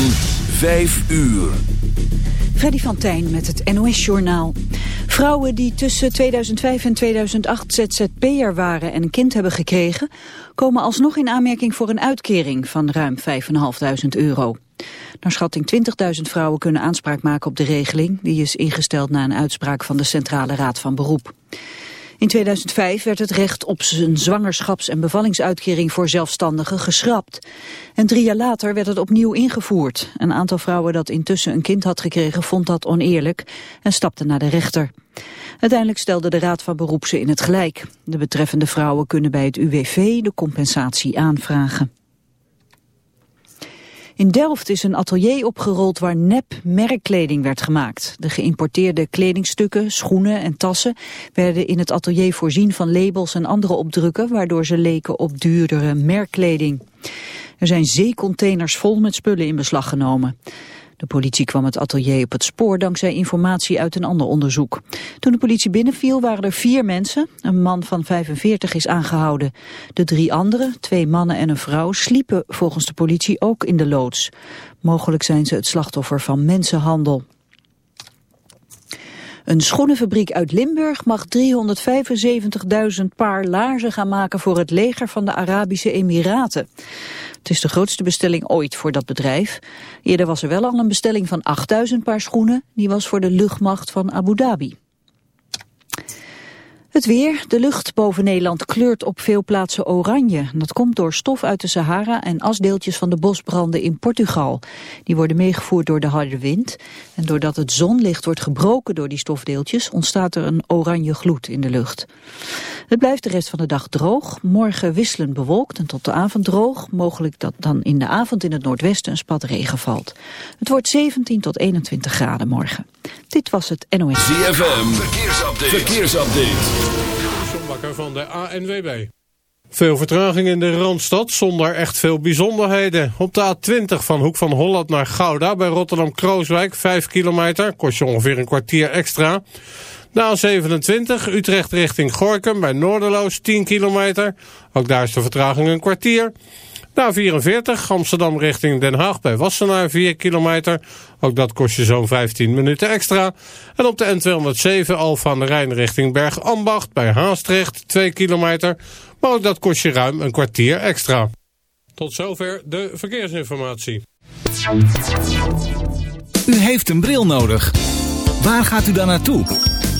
van 5 uur. Freddy van Tijn met het NOS-journaal. Vrouwen die tussen 2005 en 2008 ZZP'er waren en een kind hebben gekregen... komen alsnog in aanmerking voor een uitkering van ruim 5.500 euro. Naar schatting 20.000 vrouwen kunnen aanspraak maken op de regeling... die is ingesteld na een uitspraak van de Centrale Raad van Beroep. In 2005 werd het recht op zijn zwangerschaps- en bevallingsuitkering voor zelfstandigen geschrapt. En drie jaar later werd het opnieuw ingevoerd. Een aantal vrouwen dat intussen een kind had gekregen vond dat oneerlijk en stapte naar de rechter. Uiteindelijk stelde de Raad van Beroep ze in het gelijk. De betreffende vrouwen kunnen bij het UWV de compensatie aanvragen. In Delft is een atelier opgerold waar nep-merkkleding werd gemaakt. De geïmporteerde kledingstukken, schoenen en tassen werden in het atelier voorzien van labels en andere opdrukken, waardoor ze leken op duurdere merkkleding. Er zijn zeecontainers vol met spullen in beslag genomen. De politie kwam het atelier op het spoor dankzij informatie uit een ander onderzoek. Toen de politie binnenviel waren er vier mensen. Een man van 45 is aangehouden. De drie anderen, twee mannen en een vrouw, sliepen volgens de politie ook in de loods. Mogelijk zijn ze het slachtoffer van mensenhandel. Een schoenenfabriek uit Limburg mag 375.000 paar laarzen gaan maken voor het leger van de Arabische Emiraten. Het is de grootste bestelling ooit voor dat bedrijf. Eerder was er wel al een bestelling van 8000 paar schoenen. Die was voor de luchtmacht van Abu Dhabi. Het weer. De lucht boven Nederland kleurt op veel plaatsen oranje. Dat komt door stof uit de Sahara en asdeeltjes van de bosbranden in Portugal. Die worden meegevoerd door de harde wind. En doordat het zonlicht wordt gebroken door die stofdeeltjes... ontstaat er een oranje gloed in de lucht. Het blijft de rest van de dag droog. Morgen wisselend bewolkt en tot de avond droog. Mogelijk dat dan in de avond in het noordwesten een spat regen valt. Het wordt 17 tot 21 graden morgen. Dit was het NOS. ZFM, verkeersupdate. verkeersupdate. Bakker van de ANWB. Veel vertraging in de Randstad zonder echt veel bijzonderheden. Op de A20 van Hoek van Holland naar Gouda bij Rotterdam-Krooswijk 5 kilometer. Kost je ongeveer een kwartier extra. De A27 Utrecht richting Gorkum bij Noorderloos 10 kilometer. Ook daar is de vertraging een kwartier. Na 44 Amsterdam richting Den Haag bij Wassenaar 4 kilometer. Ook dat kost je zo'n 15 minuten extra. En op de N207 Alfa aan de Rijn richting Bergambacht bij Haastrecht 2 kilometer. Maar ook dat kost je ruim een kwartier extra. Tot zover de verkeersinformatie. U heeft een bril nodig. Waar gaat u dan naartoe?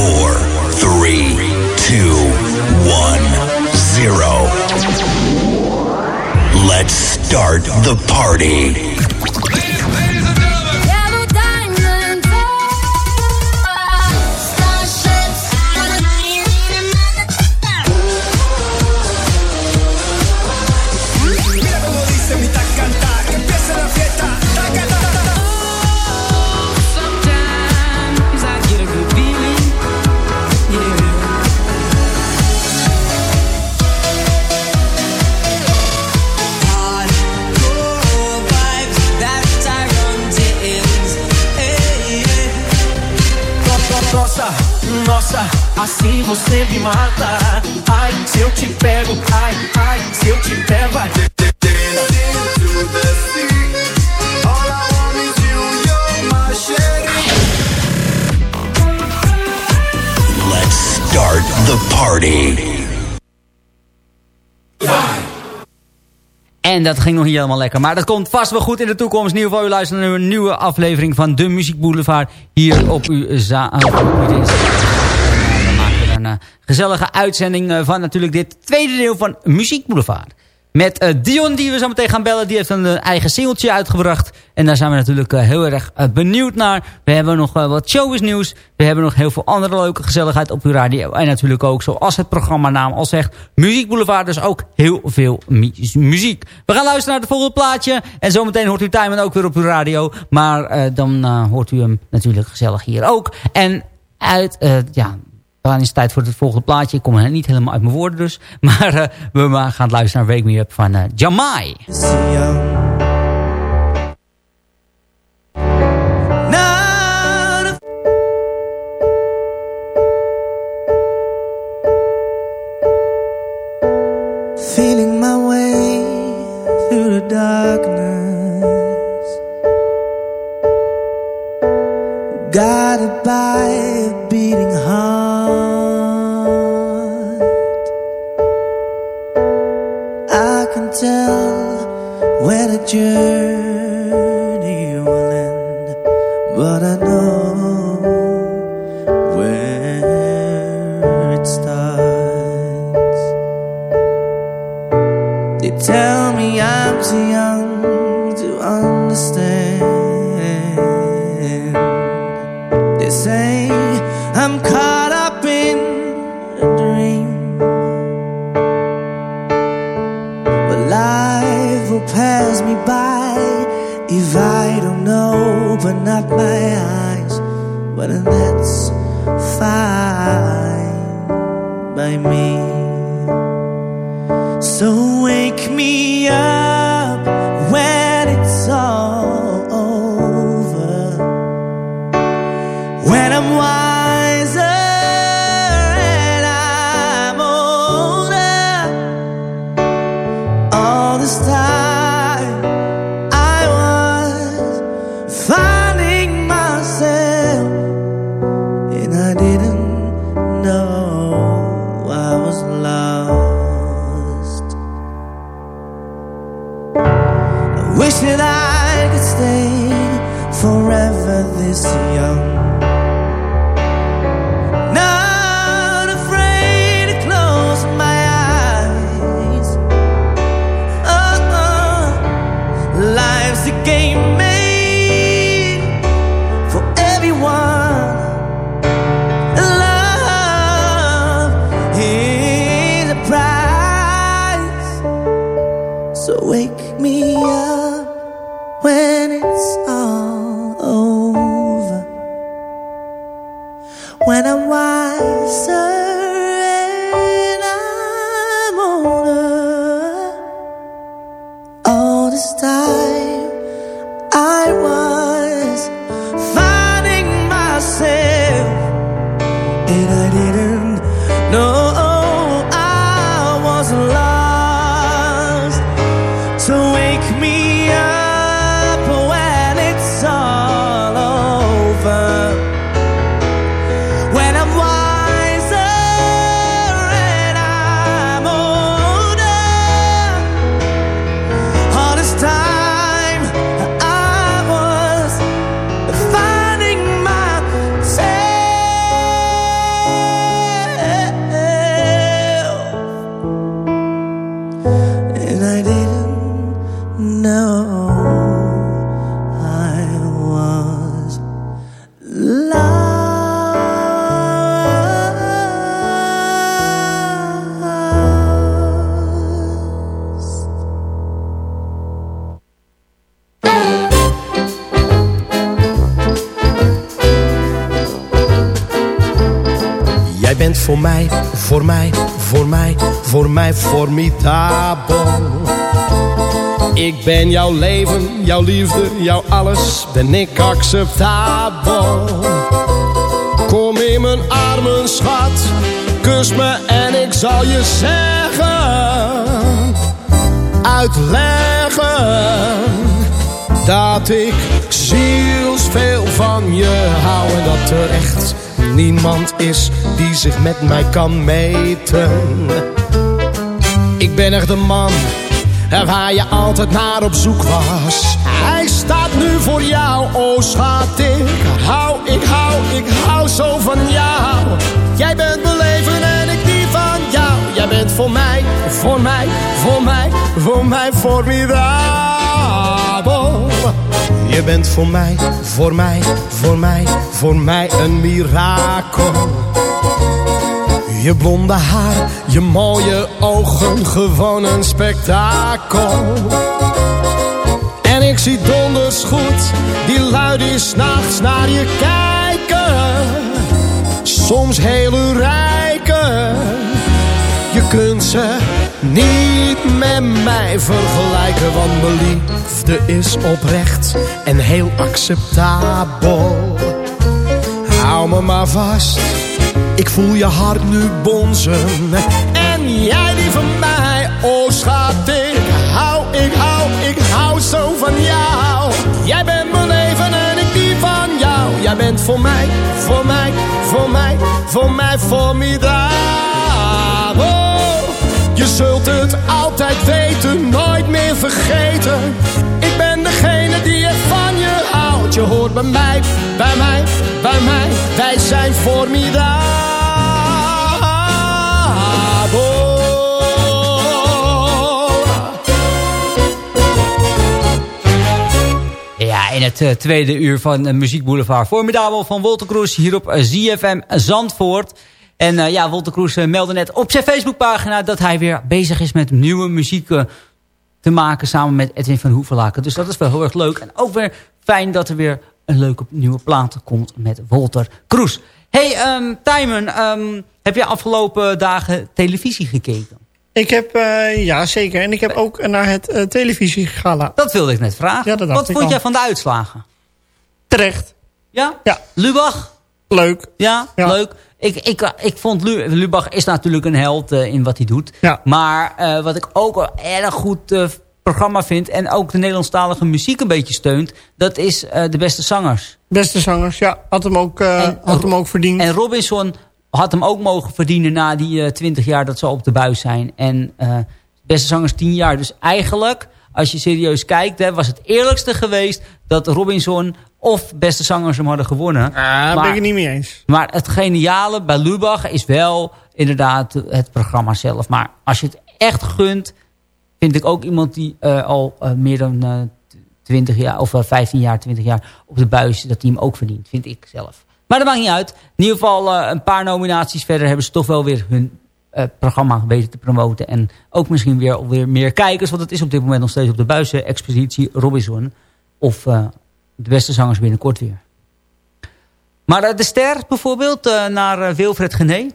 5, 4, 3, 2, 1, 0. Let's start the party. Assim você me mata. Ai, se eu te pego, ai, ai, se eu te pego, ai. Let's start the party. En dat ging nog niet helemaal lekker. Maar dat komt vast wel goed in de toekomst. In ieder geval, u luistert naar een nieuwe aflevering van De Muziek Boulevard. Hier op uw za... Een uh, gezellige uitzending uh, van natuurlijk dit tweede deel van Muziek Boulevard. Met uh, Dion die we zo meteen gaan bellen. Die heeft een eigen singeltje uitgebracht. En daar zijn we natuurlijk heel erg benieuwd naar. We hebben nog wat showbiz nieuws. We hebben nog heel veel andere leuke gezelligheid op uw radio. En natuurlijk ook zoals het programma naam al zegt. Muziek Boulevard. Dus ook heel veel mu muziek. We gaan luisteren naar het volgende plaatje. En zometeen hoort u Timon ook weer op uw radio. Maar dan hoort u hem natuurlijk gezellig hier ook. En uit, ja, dan is het tijd voor het volgende plaatje. Ik kom niet helemaal uit mijn woorden dus. Maar uh, we gaan luisteren naar Wake Me Up van uh, Jamai. Feeling my way through the darkness Guided by 解 pass me by If I don't know, but not my eyes. But that's fine by me. So wake me up formidabel. Ik ben jouw leven, jouw liefde, jouw alles, ben ik acceptabel. Kom in mijn armen, schat. Kus me en ik zal je zeggen, uitleggen dat ik zielsveel van je hou en dat er echt niemand is die zich met mij kan meten. Ik ben echt de man waar je altijd naar op zoek was. Hij staat nu voor jou, oh schat, ik hou, ik hou, ik hou zo van jou. Jij bent mijn leven en ik die van jou. Jij bent voor mij, voor mij, voor mij, voor mij formidabel. Je bent voor mij, voor mij, voor mij, voor mij een mirakel. Je blonde haar, je mooie ogen, gewoon een spektakel. En ik zie donders goed, die lui die s'nachts naar je kijken. Soms hele rijken, je kunt ze niet met mij vergelijken. Want mijn liefde is oprecht en heel acceptabel. Hou me maar vast ik voel je hart nu bonzen. En jij die van mij, oh schat, ik hou, ik hou, ik hou zo van jou. Jij bent mijn leven en ik die van jou. Jij bent voor mij, voor mij, voor mij, voor mij formidabel. Je zult het altijd weten, nooit meer vergeten. Ik ben degene die het van je houdt. Je hoort bij mij, bij mij, bij mij. Wij zijn formidabel. In het uh, tweede uur van uh, Muziek Boulevard. Formidabel van Wolter Kroes hier op uh, ZFM Zandvoort. En ja, Wolter Kroes meldde net op zijn Facebookpagina... dat hij weer bezig is met nieuwe muziek te maken... samen met Edwin van Hoevelaken. Dus dat is wel heel erg leuk. En ook weer fijn dat er weer een leuke nieuwe plaat komt met Wolter Kroes. Hey, um, Tijmen, um, heb je afgelopen dagen televisie gekeken? Ik heb, uh, ja zeker. En ik heb ook naar het uh, televisiegala. Dat wilde ik net vragen. Ja, Wat vond al. jij van de uitslagen? Terecht. Ja? Ja. Lubach? Leuk. Ja, Ja. leuk. Ik, ik, ik vond Lu Lubach is natuurlijk een held uh, in wat hij doet. Ja. Maar wat ik ook een erg goed programma vind... en ook de Nederlandstalige muziek een beetje steunt... dat is De Beste Zangers. Beste zangers, ja. Had hem ook, En- had hem ook verdiend. En Robinson had hem ook mogen verdienen na die eh, 20 jaar dat ze op de buis zijn. En eh, beste zangers 10 jaar. Dus eigenlijk, als je serieus kijkt, hè, was het eerlijkste geweest dat Robinson of beste zangers hem hadden gewonnen. Ah, daar ben ik het niet mee eens. Maar het geniale bij Lubach is wel inderdaad het programma zelf. Maar als je het echt gunt, vind ik ook iemand die eh, al eh, meer dan eh 20 jaar, of eh, 15 jaar, 20 jaar op de buis, dat hij hem ook verdient. Vind ik zelf. Maar dat maakt niet uit. In ieder geval eh, een paar nominaties verder hebben ze toch wel weer hun eh, programma weten te promoten. En ook misschien weer, alweer meer kijkers. Want het is op dit moment nog steeds op de buizen expeditie Robinson. Of eh, de beste zangers binnenkort weer. Maar de ster bijvoorbeeld naar Wilfred Gené.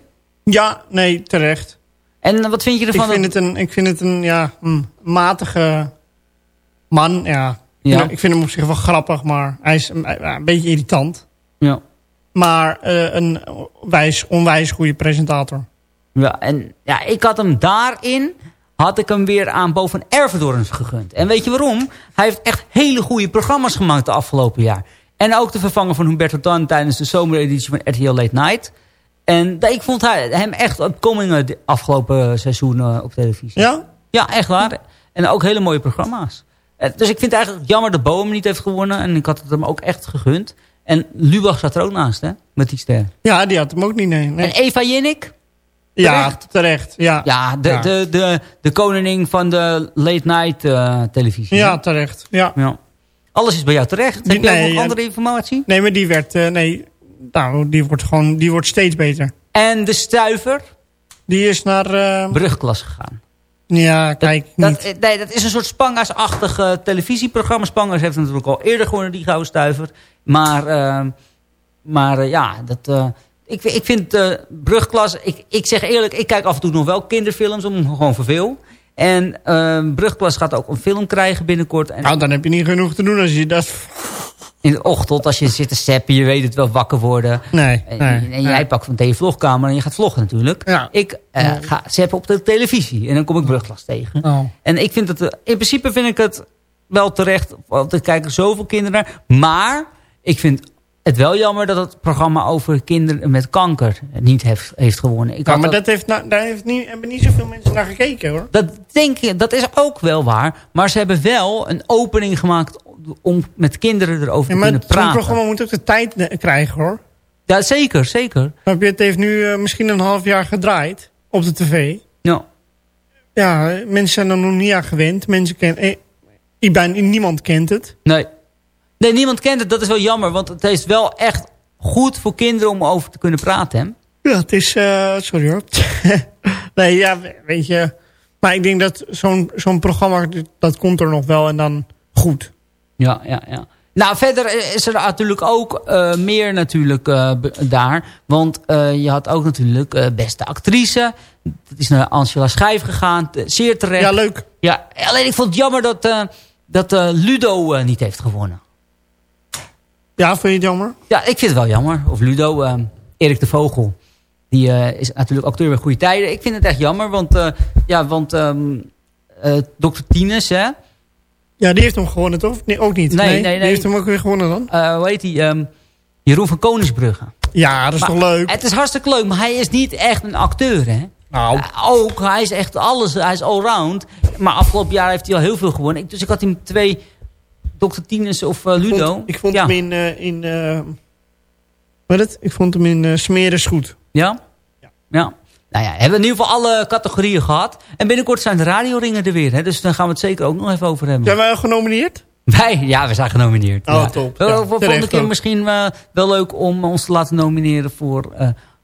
Ja, nee, terecht. En wat vind je Ik ervan? vind het een, ik vind het een ja, mm, matige man. Ja. Ik, Ja. vind, ik vind hem op zich wel grappig, maar hij is een, een beetje irritant. Ja. Maar eh, een wijs, onwijs goede presentator. Ja, en ja, ik had hem daarin, had ik hem weer aan boven Ervedorens gegund. En weet je waarom? Hij heeft echt hele goede programma's gemaakt de afgelopen jaar. En ook de vervanger van Humberto Tan tijdens de zomereditie van RTL Late Night. En ik vond hij, hem echt opkomingen de afgelopen seizoen eh, op televisie. Ja? Ja, echt waar. En ook hele mooie programma's. Eh, Dus ik vind het eigenlijk jammer dat Boom niet heeft gewonnen. En ik had het hem ook echt gegund. En Lubach zat er ook naast, hè? Met die ster. Ja, die had hem ook niet, nee. nee. En Eva Jinnik? ja, terecht. terecht. Ja, Ja, de, Ja. De, de, de koningin van de late night eh, televisie. ja terecht. Ja. ja. Alles is bij jou terecht. Die- Heb je nee, ook nog andere informatie? Nee, maar die werd, eh, nee, nou, die wordt gewoon, die wordt steeds beter. En de stuiver, Die is naar, eh, brugklas gegaan. ja, kijk, Dat, niet. eh, nee, dat is een soort Spanga's-achtig eh, televisieprogramma. Spanga's heeft natuurlijk al eerder gewonnen, die gouden stuiver. Maar, eh, maar eh, ja, dat, eh, ik, ik vind eh brugklas... Ik, ik zeg eerlijk, ik kijk af en toe nog wel kinderfilms, om gewoon verveel. En brugklas gaat ook een film krijgen binnenkort. En Nou, dan heb je niet genoeg te doen als je dat... in de ochtend, als je zit te seppen, je weet het wel wakker worden. Nee, En, nee, en jij nee. pakt van je vlogkamer en je gaat vloggen natuurlijk. Ja. Ik ga seppen op de televisie en dan kom ik Brugklas tegen. Oh. En ik vind het, eh, in principe vind ik het wel terecht, want er kijken zoveel kinderen naar. Maar ik vind het wel jammer dat het programma over kinderen met kanker niet heeft, heeft gewonnen. Ik Ja, maar dat- dat heeft, nou, daar heeft niet, hebben niet zoveel mensen naar gekeken hoor. dat denk ik, dat is ook wel waar. Maar ze hebben wel een opening gemaakt om met kinderen erover Ja, te maar kunnen zo'n praten. programma moet ook de tijd krijgen hoor. Ja, zeker, zeker. Het heeft nu eh, misschien een half jaar gedraaid op de tv. Ja. Ja, mensen zijn er nog niet aan gewend. Mensen kennen, eh, ik ben, niemand kent het. Nee. Nee, niemand kent het. Dat is wel jammer. Want het is wel echt goed voor kinderen om over te kunnen praten. Hè? Ja, het is... eh, sorry hoor. nee, ja, weet je... Maar ik denk dat zo'n zo'n programma, dat komt er nog wel en dan goed. Ja, ja, ja. Nou, verder is er natuurlijk ook eh, meer natuurlijk eh, daar. Want je had ook natuurlijk beste actrice. Dat is naar Angela Schijf gegaan. Zeer terecht. Ja, leuk. Ja, alleen ik vond het jammer dat, dat Ludo niet heeft gewonnen. Ja, vind je het jammer? Ja, ik vind het wel jammer. Of Ludo, eh, Erik de Vogel. Die eh, is natuurlijk acteur bij Goede Tijden. Ik vind het echt jammer, want, eh, ja, want ehm eh, Dr. Tines, hè? Ja, die heeft hem gewonnen toch? Nee, ook niet. Nee, nee, Die nee. heeft hem ook weer gewonnen dan? Hoe heet hij? Ehm, Jeroen van Koningsbrugge. Ja, dat is Maar toch leuk? Het is hartstikke leuk, maar hij is niet echt een acteur, hè? Nou. Ook, hij is echt alles, hij is allround. Maar afgelopen jaar heeft hij al heel veel gewonnen. Dus ik had hem twee, Dr. Tines of eh, Ludo. Vond- ik vond ja. hem in... eh in eh, wat het? Ik vond hem in Smeres goed. Ja? Ja. Nou ja, hebben we in ieder geval alle categorieën gehad. En binnenkort zijn de radioringen er weer. Hè? Dus daar gaan we het zeker ook nog even over hebben. Zijn wij al genomineerd? Wij? Ja, we zijn genomineerd. Oh, ja. top. Ja, voor volgende terecht keer ook. misschien wel leuk om ons te laten nomineren voor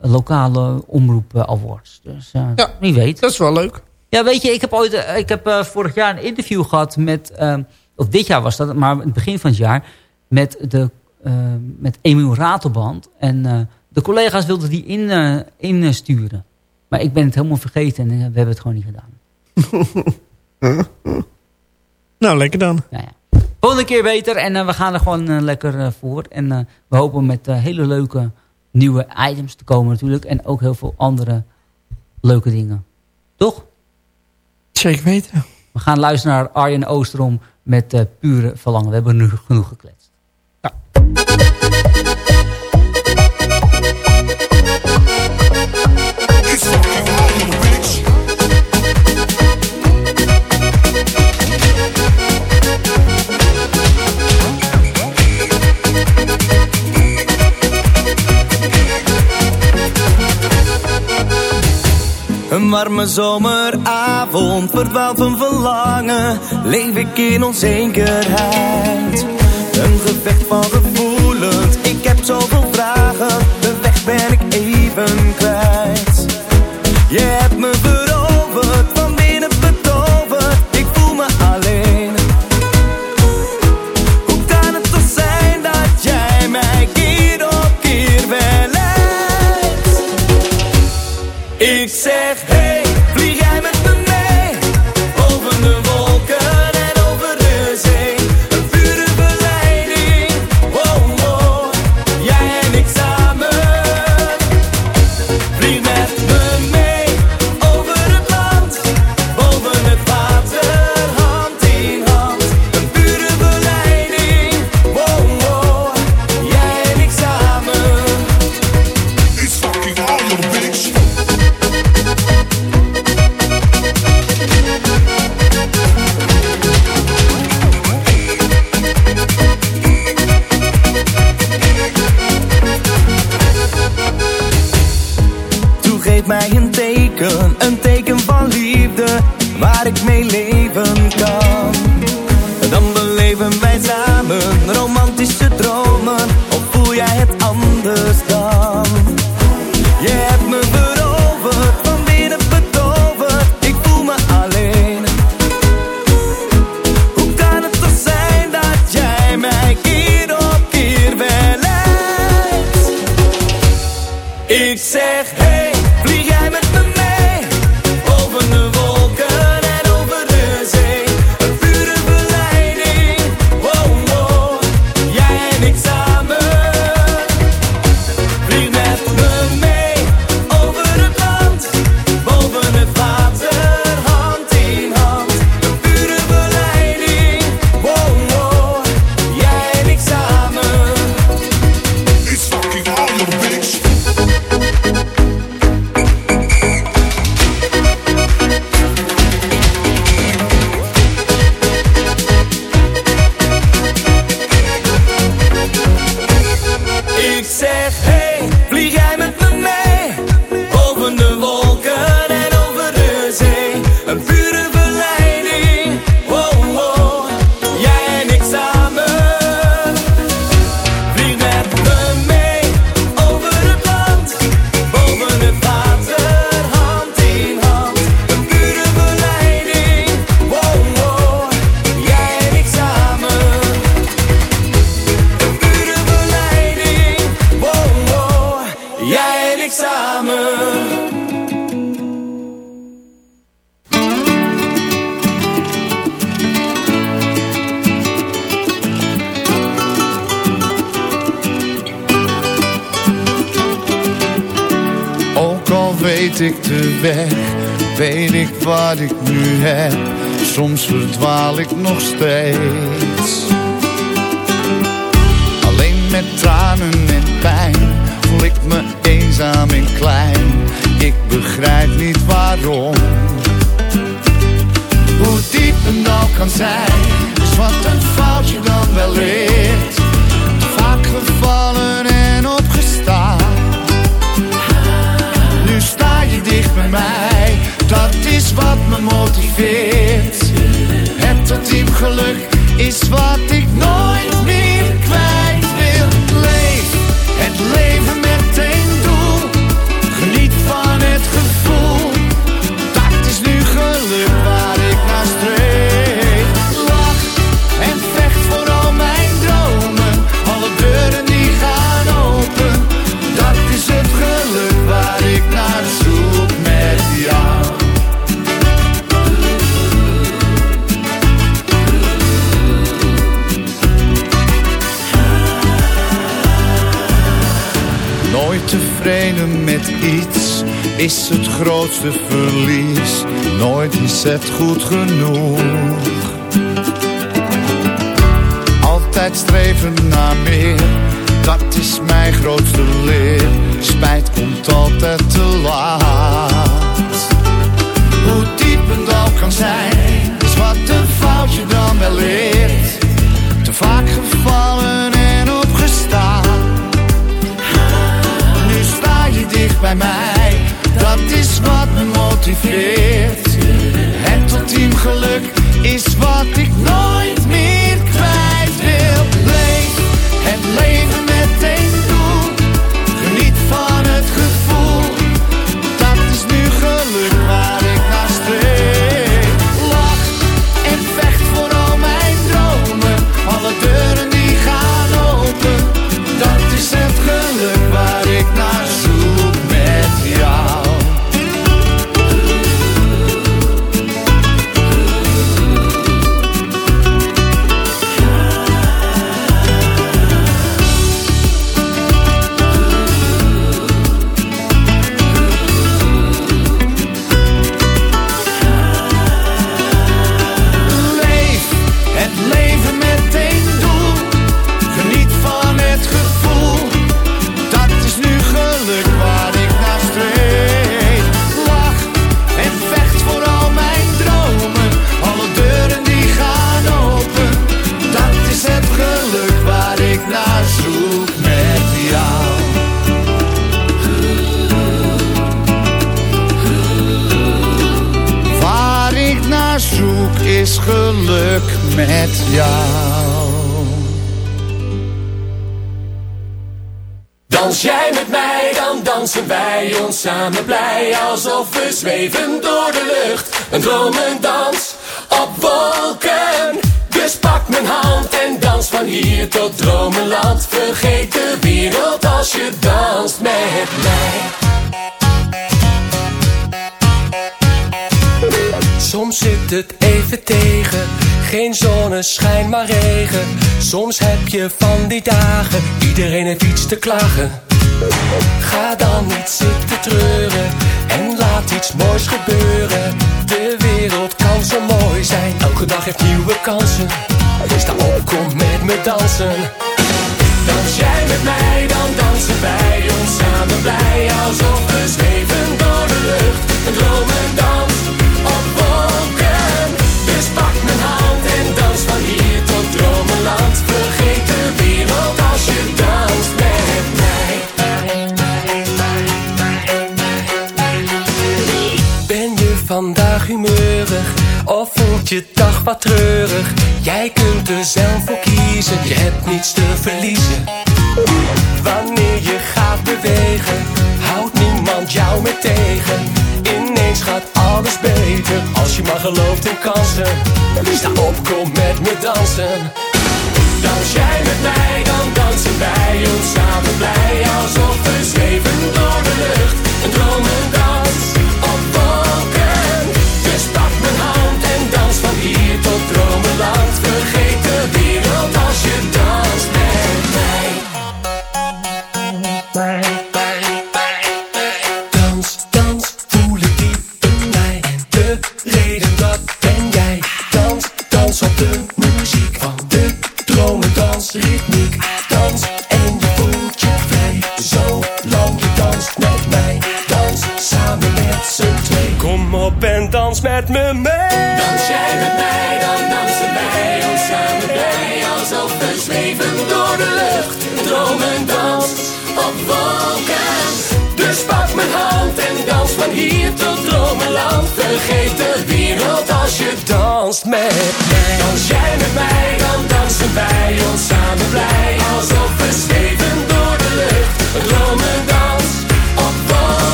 lokale omroep awards. Dus Ja. wie weet. Dat is wel leuk. Ja, weet je, ik heb, ooit, ik heb vorig jaar een interview gehad met... of dit jaar was dat, maar het begin van het jaar... met, de, eh, met Emiel Ratelband. En eh, de collega's wilden die in, eh, insturen. Maar ik ben het helemaal vergeten en we hebben het gewoon niet gedaan. Nou, lekker dan. Nou ja. Volgende keer beter en we gaan er gewoon lekker voor. En we hopen met hele leuke nieuwe items te komen natuurlijk. En ook heel veel andere leuke dingen. Toch? Zeker weten. We gaan luisteren naar Arjen Oosterom met eh, Pure Verlangen. We hebben nu genoeg gekletst. Een warme zomeravond, verdwaald van verlangen, leef ik in onzekerheid. Een gevecht van gevoelens, ik heb zoveel vragen, de weg ben ik even kwijt. Je hebt me grootste verlies. Nooit is het goed genoeg. Altijd streven naar meer, dat is mijn grootste leer. Spijt komt altijd te laat. Hoe diep een dal kan zijn, is wat een foutje dan wel leert. Te vaak gevallen en opgestaan. Nu sta je dicht bij mij, dat is wat me motiveert. Het ultiem geluk is wat ik nooit meer kwijt wil. Leef het Alsof we zweven door de lucht. Een dromendans op wolken. Dus pak mijn hand en dans van hier tot dromenland. Vergeet de wereld als je danst met mij. Soms zit het even tegen, geen zonneschijn maar regen. Soms heb je van die dagen, iedereen heeft iets te klagen. Ga dan niet zitten treuren en laat iets moois gebeuren. De wereld kan zo mooi zijn, elke dag heeft nieuwe kansen. Sta op, kom met me dansen. Dans jij met mij, dan dansen wij ons samen blij. Alsof we zweven door de lucht, een dromendans op je dag wat treurig? Jij kunt er zelf voor kiezen, je hebt niets te verliezen. Wanneer je gaat bewegen, houdt niemand jou meer tegen. Ineens gaat alles beter, als je maar gelooft in kansen. Sta op, kom met me dansen. Dans jij met mij, dan dansen wij ons samen blij. Alsof we zweven door de lucht, een dromendans met. Dans jij met mij, dan dansen wij ons samen blij. Alsof we zweven door de lucht, droom en dans op wolken. Dus pak mijn hand en dans van hier tot dromenland. Vergeet de wereld als je danst met mij. Dans jij met mij, dan dansen wij ons samen blij. Alsof we zweven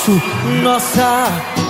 nosso, nossa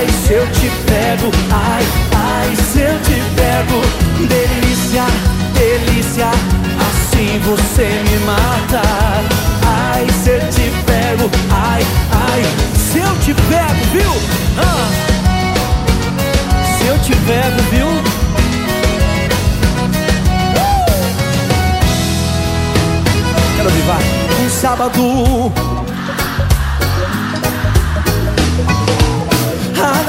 Ai, se eu te pego, ai, ai, se eu te pego Delícia, delícia, assim você me mata Ai, se eu te pego, ai, ai, se eu te pego, viu? Ah. Se eu te pego, viu? Quero ouvir, vai. Um sábado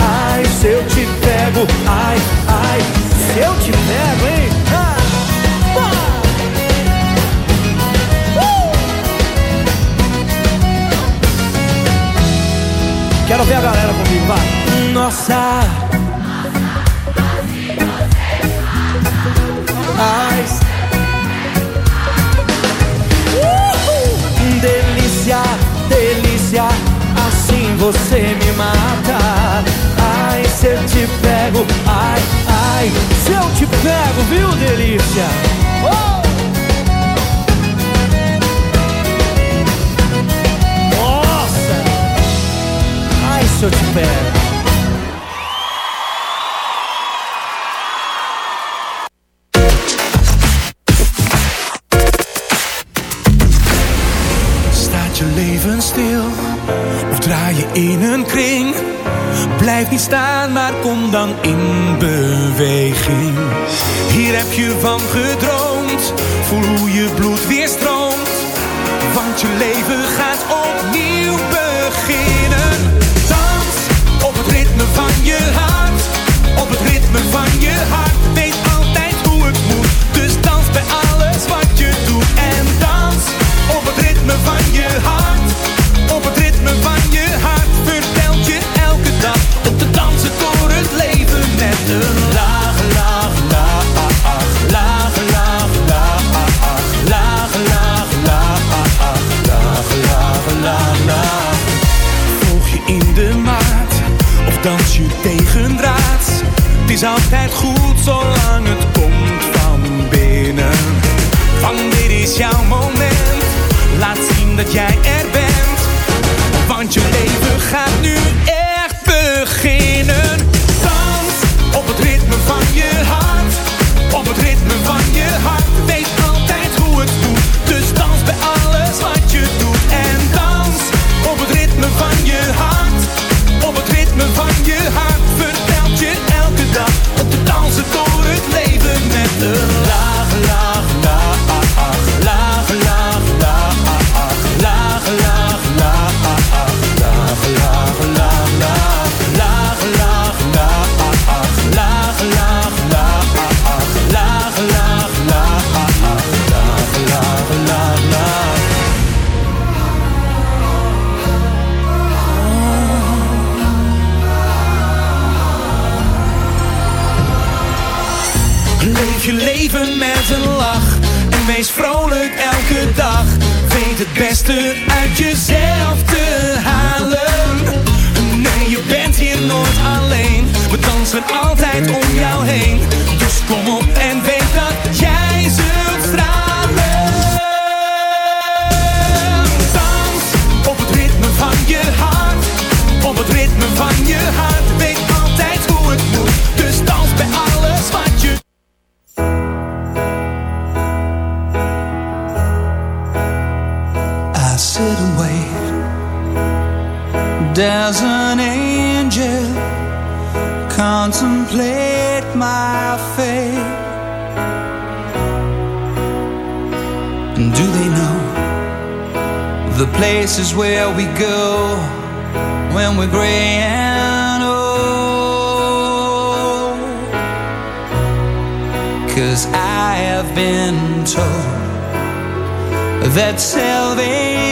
Ai, se eu te pego, ai, ai, se eu te pego, hein? Ah, uh! Quero ver a galera comigo, vai. Nossa. Ai, delícia, delícia, assim você me mata. Se eu te pego, ai, ai, se eu te pego, viu, delícia? Oh! Nossa! Ai, se eu te pego. Staan, maar kom dan in beweging. Hier heb je van gedroomd, voel hoe je bloed weer stroomt. Want je leven gaat opnieuw beginnen. Dans op het ritme van je hart, op het ritme van je hart. Laag, laag, la, ah, ach, laag, laag, la, ah, ach, laag, laag, laag, laag. Volg je in de maat of dans je tegen draad? Het is altijd goed zolang het komt van binnen. Wanneer is jouw moment? Laat zien dat jij er bent.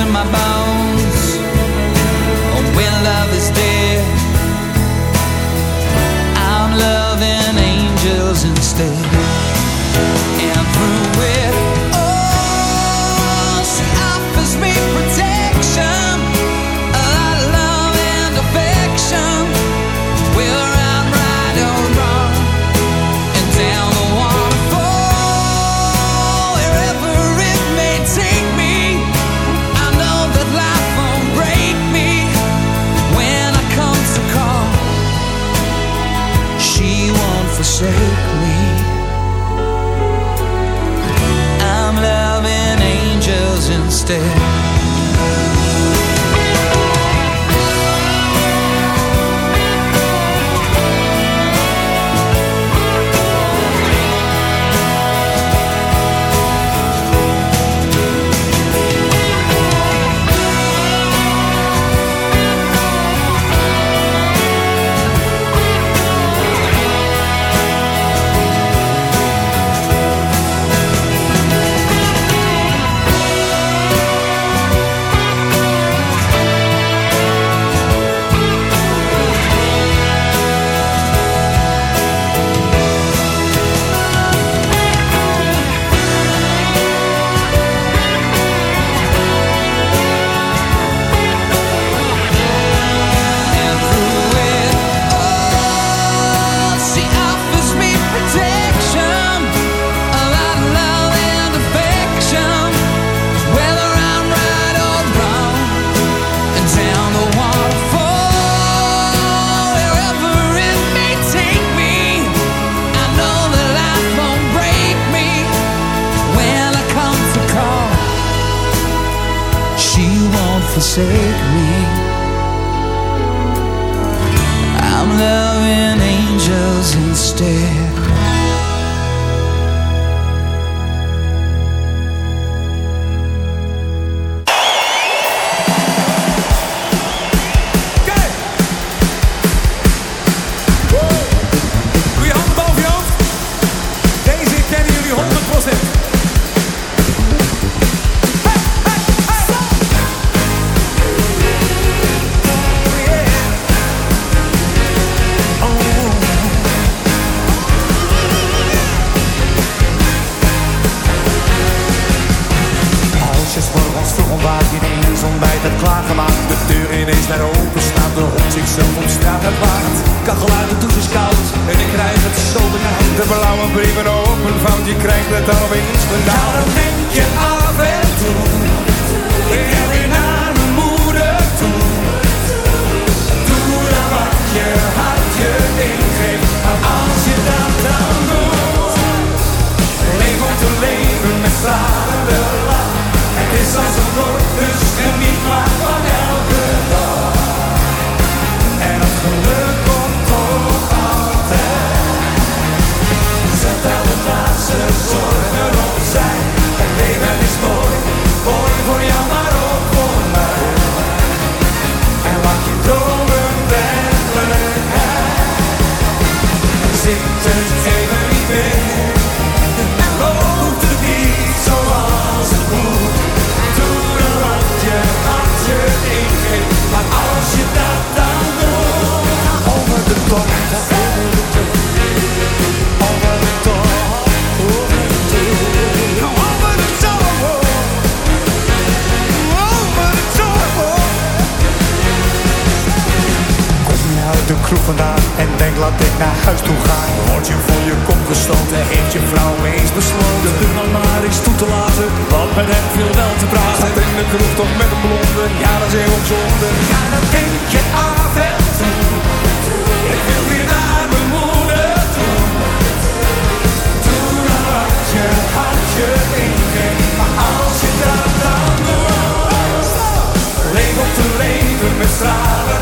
In my bones. Or when love is dead I'm loving angels instead. denk laat ik naar huis toe gaan. Word je voor je kop gestoten Heeft je vrouw eens besloten. De man maar is toe te laten Want met hem viel wel te praten. Gaat in de kroeg toch met een blonde Ja dat is heel zonde Ga dat kindje je af en toe. Ik wil weer naar mijn moeder toe. Toen had je, had je ingeen Maar als je dat dan doet. Leef op te leven met stralen.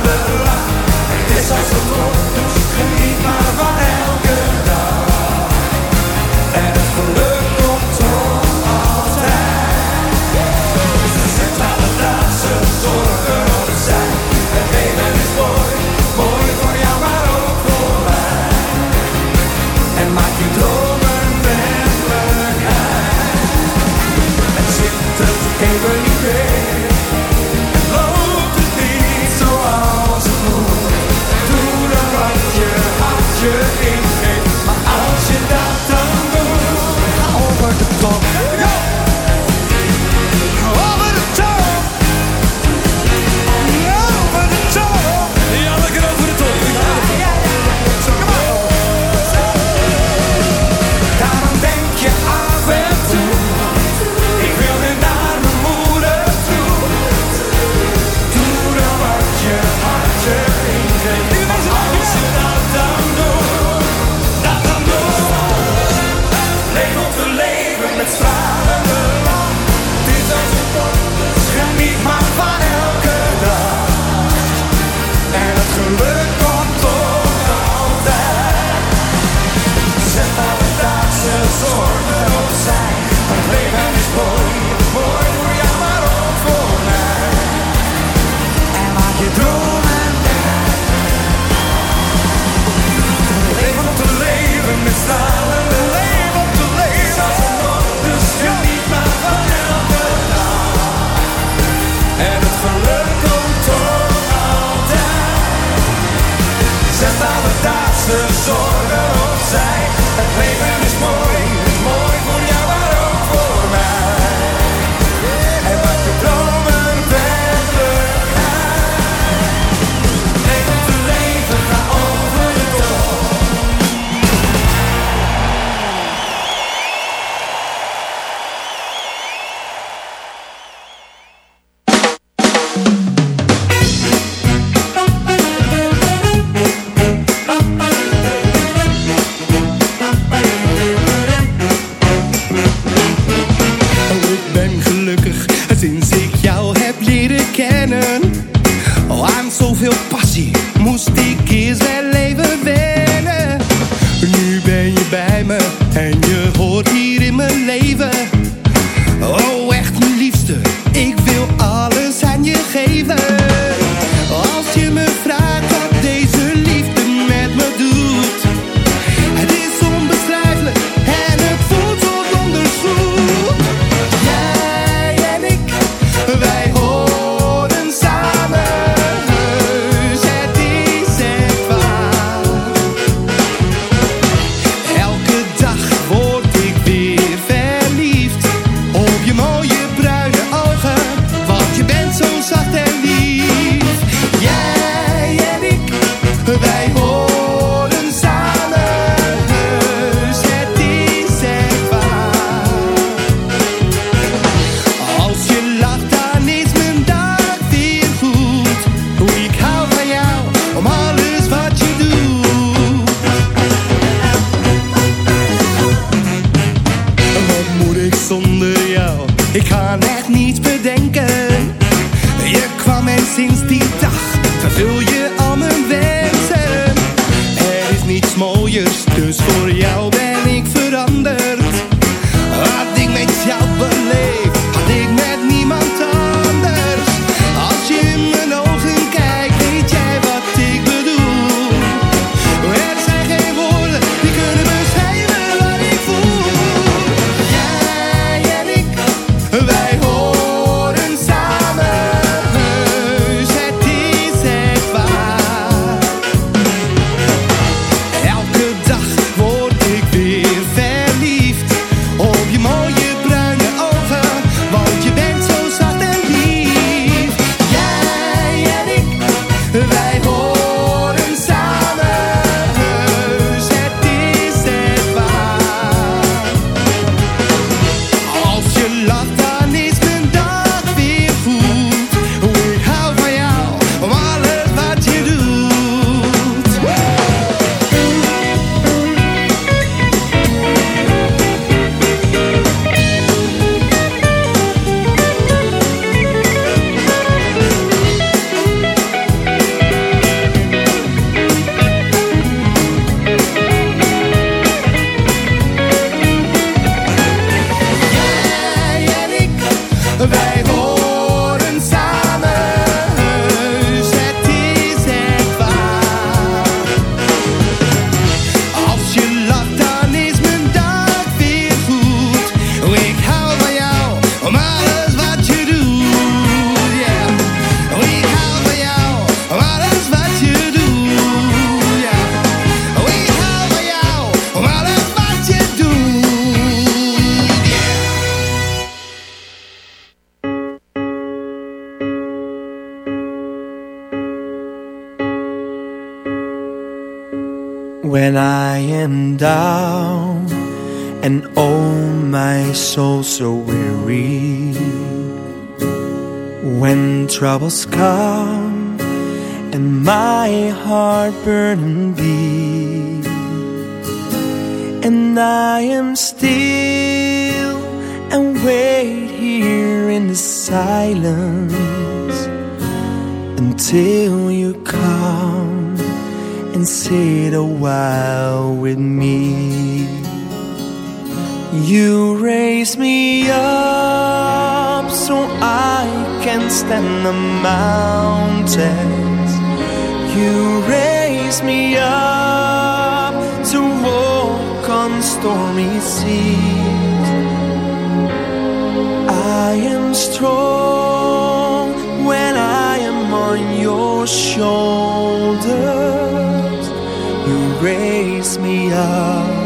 wij troubles come and my heart burning deep. and I am still and wait here in the silence until you come and sit a while with me. You raise me up so I can stand the mountains. You raise me up to walk on stormy seas. I am strong when I am on your shoulders. You raise me up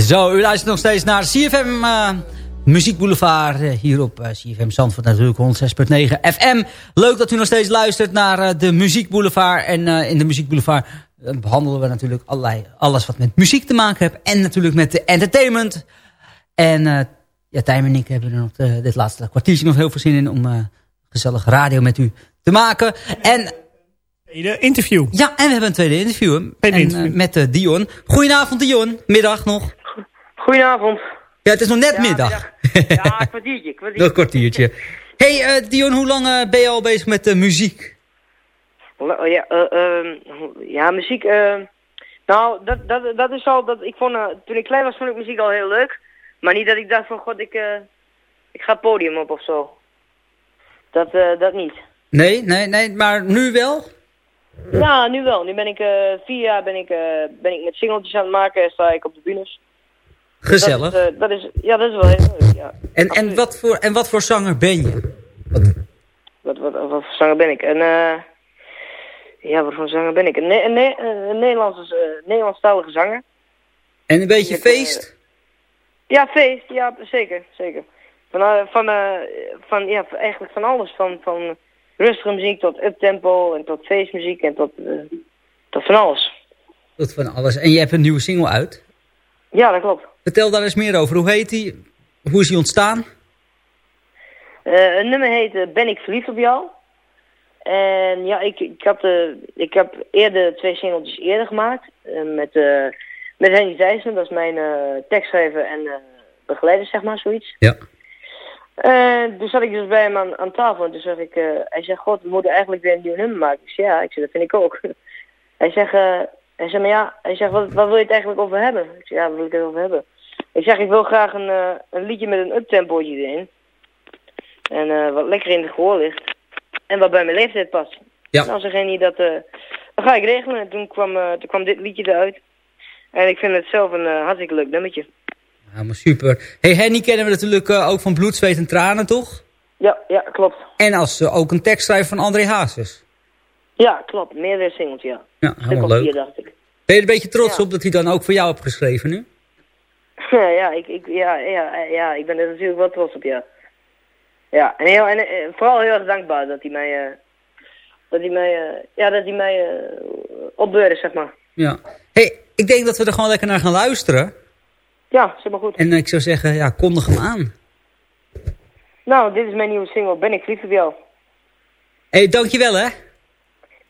Zo, u luistert nog steeds naar CFM eh, Muziek Boulevard. eh, hier op eh, CFM Zandvoort natuurlijk 106.9 FM. Leuk dat u nog steeds luistert naar de Muziek Boulevard. En in de Muziek Boulevard eh, behandelen we natuurlijk allerlei, alles wat met muziek te maken heeft. En natuurlijk met de entertainment. En ja, Tijm en ik hebben er nog dit laatste kwartiertje nog heel veel zin in... om gezellig radio met u te maken. En Tweede interview. ja, en we hebben een tweede interview. Tweede En, interview. met Dion. Goedenavond Dion, middag nog. Goedenavond. Ja, het is nog net middag. Ja, een kwartiertje. kwartiertje. Nog een kwartiertje. hey, eh, Dion, hoe lang eh, ben je al bezig met eh, muziek? Oh, Ja, eh, ehm, ja muziek. eh, nou, dat, dat, dat is al. Dat, ik vond, toen ik klein was, vond ik muziek al heel leuk. Maar niet dat ik dacht van, god, ik, ik ga het podium op of zo. Dat, dat niet. Nee, nee, nee, maar nu wel? Ja, nu wel. Nu ben ik vier jaar ben ik, ben ik met singeltjes aan het maken en sta ik op de bühnes. Gezellig. Dat is, eh, dat is, ja, dat is wel heel leuk, ja. En, en, wat voor, en wat voor zanger ben je? Wat, wat, wat voor zanger ben ik? Een, eh ja, wat voor zanger ben ik? Een, ne een, ne een Nederlandse, eh, Nederlandstalige zanger. En een beetje feest? Ja, feest. Ja, zeker. zeker. Van, eh, van, eh, van, ja, eigenlijk van alles. Van, van rustige muziek tot uptempo en tot feestmuziek en tot, eh, tot van alles. Tot van alles. En je hebt een nieuwe single uit? Ja, dat klopt. Vertel daar eens meer over. Hoe heet die? Hoe is die ontstaan? Eh, een nummer heet eh, Ben ik verliefd op jou? En ja, ik, ik, had, eh, ik heb eerder twee singeltjes eerder gemaakt. met, met Henny Thijssen, dat is mijn tekstschrijver en begeleider, zeg maar, zoiets. Ja. En toen zat ik dus bij hem aan, aan tafel en toen zeg ik, hij zegt, god, we moeten eigenlijk weer een nieuw nummer maken. Ik zeg, ja, ik zeg, dat vind ik ook. hij zegt, hij zegt, maar ja, hij zegt, wat, wat wil je het eigenlijk over hebben? Ik zeg, ja, wat wil ik het over hebben? Ik zeg, ik wil graag een, eh, een liedje met een uptempootje erin. En eh, wat lekker in de gehoor ligt. En wat bij mijn leeftijd past. Ja. Nou, zeg Henny, dat, eh dat ga ik regelen. En toen kwam, toen kwam dit liedje eruit. En ik vind het zelf een hartstikke leuk nummertje. Ja, maar super. Hey, Henny kennen we natuurlijk ook van Bloed, Zweet en Tranen, toch? Ja, ja, klopt. En als ook een tekstschrijver van André Hazes. Ja, klopt. Meerdere singles, ja. Ja, helemaal leuk. vier, dacht ik. Ben je er een beetje trots op dat hij dan ook voor jou hebt geschreven nu? Ja, ik, ik, ja, ja, ja, ik ben er natuurlijk wel trots op, ja. Ja, en, heel, en eh, vooral heel erg dankbaar dat hij mij, eh, dat hij mij, eh, ja, dat hij mij opbeurde, zeg maar. Ja. hey, ik denk dat we er gewoon lekker naar gaan luisteren. Ja, zeg maar goed. En ik zou zeggen, ja, kondig hem aan. Nou, dit is mijn nieuwe single, Ben ik verliefd op jou. Hé, hey, dankjewel hè.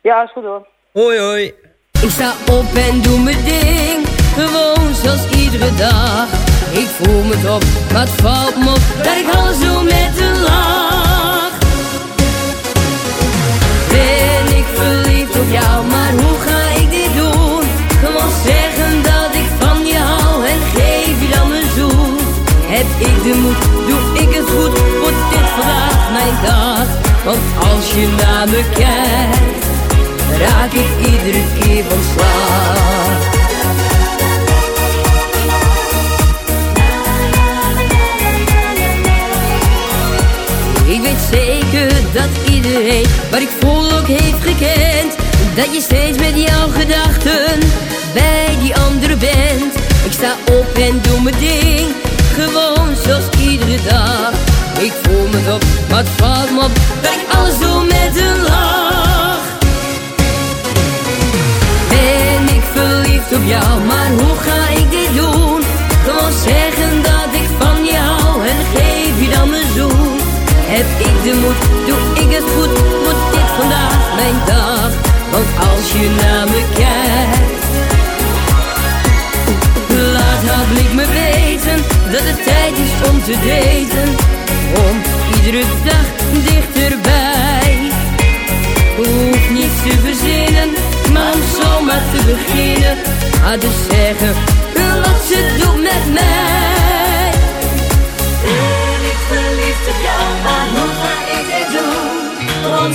Ja, is goed hoor. Hoi hoi. Ik sta op en doe mijn ding, gewoon zoals iedere dag. Ik voel me top, maar het valt me op dat ik alles doe met een lach. Ben ik verliefd op jou, maar hoe ga ik dit doen? Gewoon zeggen dat ik van je hou en geef je dan een zoen. Heb ik de moed, doe ik het goed, wordt dit vandaag mijn dag. Want als je naar me kijkt raak ik iedere keer van slag. Dat je steeds met jouw gedachten bij die andere bent. Ik sta op en doe mijn ding, gewoon zoals iedere dag. Ik voel me top, maar het valt me op dat ik alles doe met een lach. Ben ik verliefd op jou, maar hoe ga ik dit doen? Gewoon zeggen dat ik van je hou en geef je dan mijn zoen. Heb ik de moed, doe ik het goed, me kijkt, laat haar blik me weten dat het tijd is om te daten. Om iedere dag dichterbij. Hoef niets te verzinnen, maar om zomaar te beginnen. Haar te zeggen, wat ze doet met mij. Ik verliefd op jou, maar hoe ga ik dit doen? Gewoon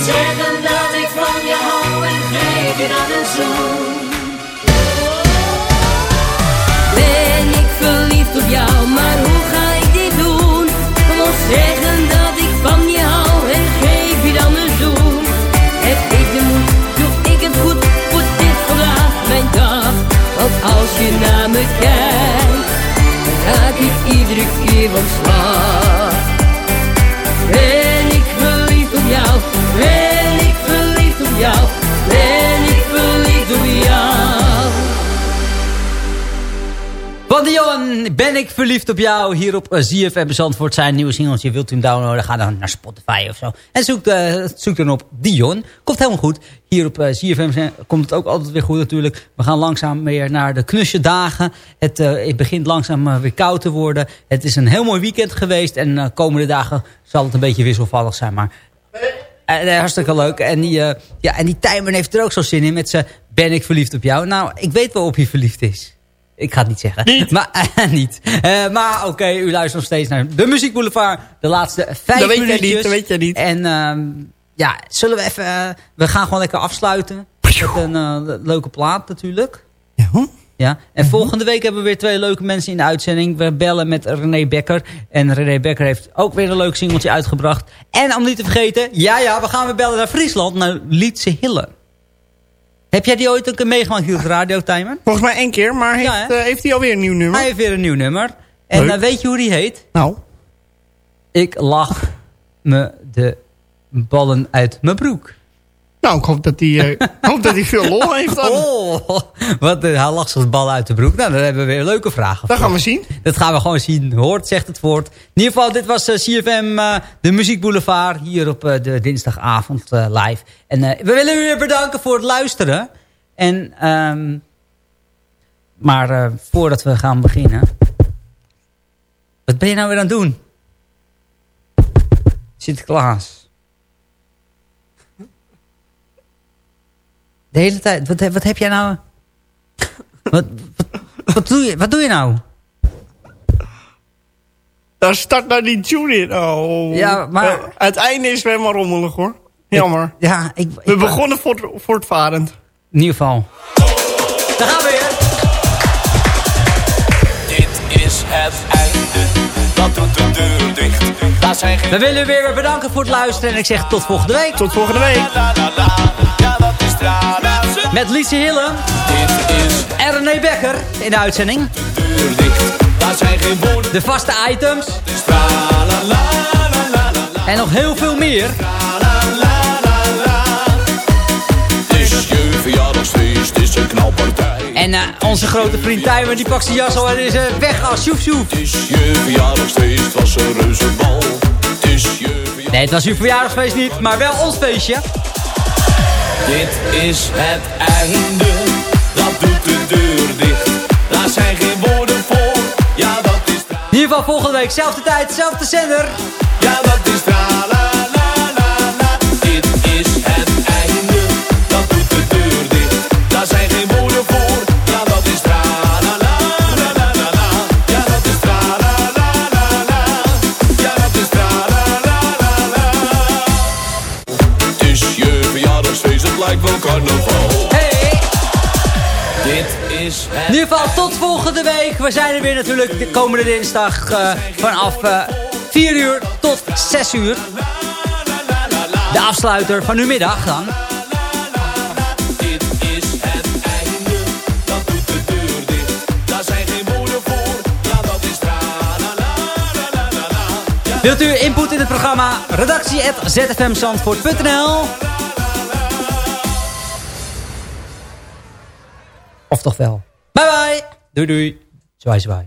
Ben ik verliefd op jou, maar hoe ga ik dit doen? Gewoon zeggen dat ik van je hou en geef je dan een zoen. Heb ik de moed, doe ik het goed, wordt dit vandaag mijn dag. Want als je naar me kijkt, raak ik iedere keer van slag. Ben ik verliefd op jou, ben ik verliefd op jou, Dion, ben ik verliefd op jou. Hier op uh, ZFM Zandvoort zijn nieuwe singles. Je wilt hem downloaden, ga dan naar Spotify of zo. En zoek, uh, zoek dan op Dion. Komt helemaal goed. Hier op uh, ZFM zijn, komt het ook altijd weer goed natuurlijk. We gaan langzaam weer naar de knusje dagen. Het, het begint langzaam weer koud te worden. Het is een heel mooi weekend geweest. En de komende dagen zal het een beetje wisselvallig zijn. Maar hartstikke leuk. En die, ja, en die Tijmen heeft er ook zo zin in met zijn ben ik verliefd op jou. Nou, ik weet wel op je verliefd is. Ik ga het niet zeggen. Niet? Maar, uh, niet. Uh, maar oké, okay, u luistert nog steeds naar de Muziek Boulevard. De laatste vijf dat weet minuutjes. Niet, dat weet je niet. En uh, ja, zullen we even... Uh, we gaan gewoon lekker afsluiten. Met een leuke plaat natuurlijk. Ja. Ja, en volgende week hebben we weer twee leuke mensen in de uitzending. We bellen met René Becker. En René Becker heeft ook weer een leuk singeltje uitgebracht. En om niet te vergeten, ja ja, we gaan weer bellen naar Friesland, naar Lietse Hille. Heb jij die ooit ook meegemaakt hier op de radiotimer? Volgens mij één keer, maar heeft, ja, uh, heeft hij alweer een nieuw nummer? Hij heeft weer een nieuw nummer. En uh, weet je hoe die heet? Nou? Ik lach me de ballen uit mijn broek. Nou, ik hoop dat hij, uh, hoop dat hij veel lol heeft dan. Oh, wat, hij lacht zoals bal uit de broek. Nou, dan hebben we weer leuke vragen. Dat gaan we zien. Dat gaan we gewoon zien. Hoort, zegt het woord. In ieder geval, dit was uh, CFM, de Muziek Boulevard. Hier op de dinsdagavond live. En we willen u weer bedanken voor het luisteren. En um, Maar eh, voordat we gaan beginnen... Wat ben je nou weer aan het doen? Sinterklaas. De hele tijd. Wat, wat heb jij nou... Wat, wat, wat, doe je, wat doe je nou? Daar start nou die tune in. Oh. Ja, maar- Eh, het einde is weer helemaal rommelig hoor. Jammer. Ja, ik... We begonnen voort, voortvarend. In ieder geval. Daar gaan we weer. Dit is het einde, dat doet de deur dicht. Daar zijn geen... We willen u weer bedanken voor het luisteren. En ik zeg tot volgende week. Tot volgende week. Met Liese Hille. Dit is En René Becker in de uitzending. De vaste items. En nog heel veel meer. Het is je verjaardagsfeest, het is een knalpartij. En eh, onze grote vriend Tijmen die pakt zijn jas al en is eh, weg als sjoef sjoef. Het is je verjaardagsfeest, was een reuze bal. Het is je verjaardagsfeest. Nee, het was uw verjaardagsfeest niet, maar wel ons feestje. Dit is het einde, dat doet de deur dicht. Daar zijn geen woorden voor, ja dat is tra. In ieder geval volgende week, zelfde tijd, zelfde zender. Ja dat is tra la la la la. Dit is In ieder geval tot volgende week. We zijn er weer natuurlijk de komende dinsdag eh, vanaf eh 4 uur tot 6 uur. De afsluiter van uw middag dan. Wilt u input in het programma? Redactie zfmzandvoort.nl Of toch wel? Bye bye! Doei doei! Zwaai zwaai.